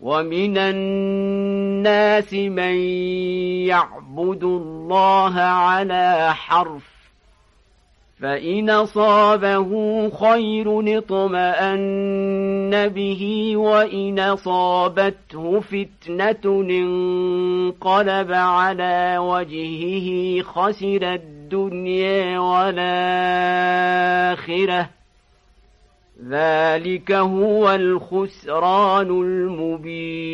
ومن الناس من يعبد الله على حرف فإن صابه خير اطمأن به وإن صابته فتنة انقلب على وجهه خسر الدنيا والآخرة ذلك هو الخسران المبين